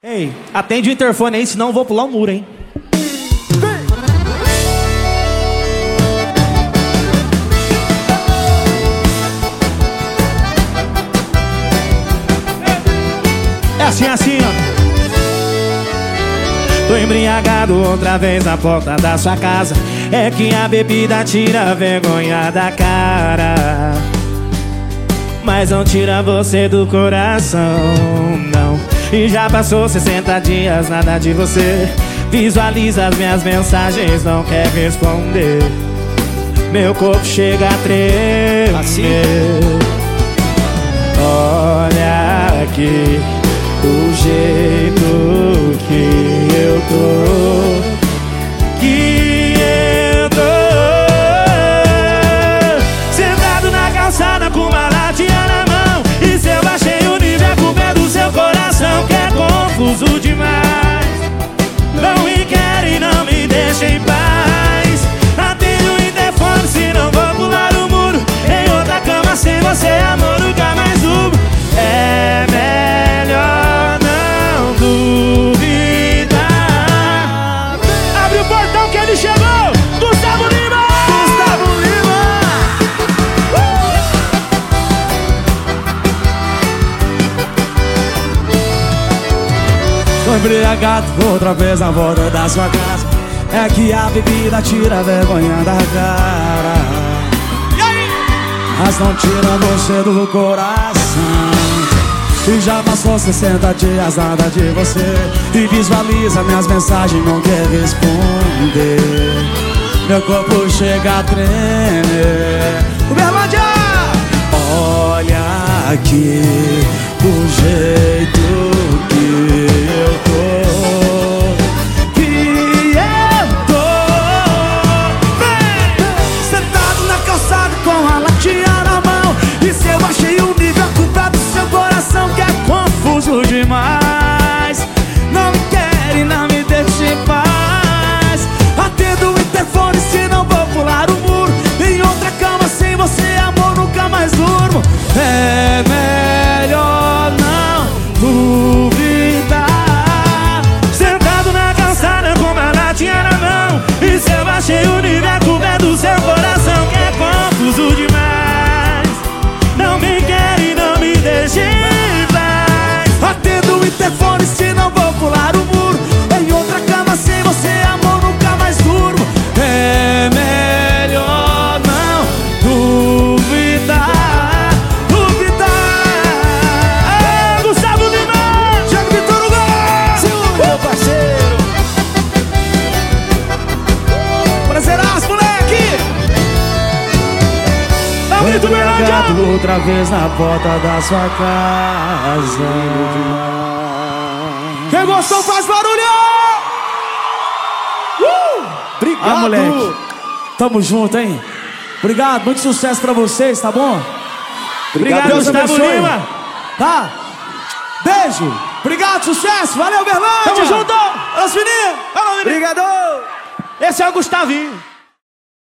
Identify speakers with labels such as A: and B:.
A: Ei, atende o interfone aí, senão eu vou pular o muro, hein? É assim, assim, ó. Tô embriagado outra vez na porta da sua casa. É que a bebida tira a vergonha da cara. Mas não tira você do coração, não. E já passou 60 dias, nada de você. Visualiza as minhas mensagens, não quer responder. Meu corpo chega a tremer.
B: Assim?
A: Tô
B: embriagado outra vez na volta da sua casa. É que a bebida tira a vergonha da cara. Mas não tira você do coração. E já passou 60 dias nada de você. E visualiza minhas mensagens, não quer responder. Meu corpo chega a tremer! Olha aqui Embriagado outra vez na porta da sua casa
A: Quem gostou faz barulho! Uh! Obrigado!
B: Ah, moleque. Tamo junto, hein? Obrigado, muito sucesso pra vocês, tá bom?
A: Obrigado, Gustavo. Lima!
B: Tá? Beijo! Obrigado, sucesso! Valeu, Berlândia!
A: Tamo junto! Menino.
B: Obrigado!
A: Esse é o Gustavinho.